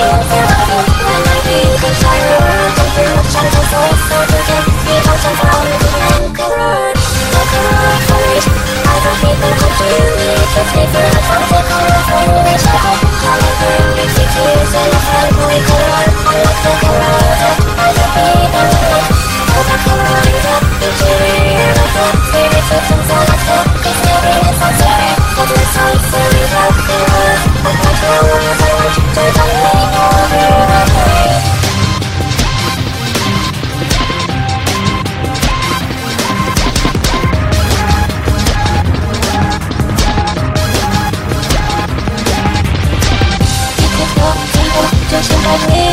Thank you. I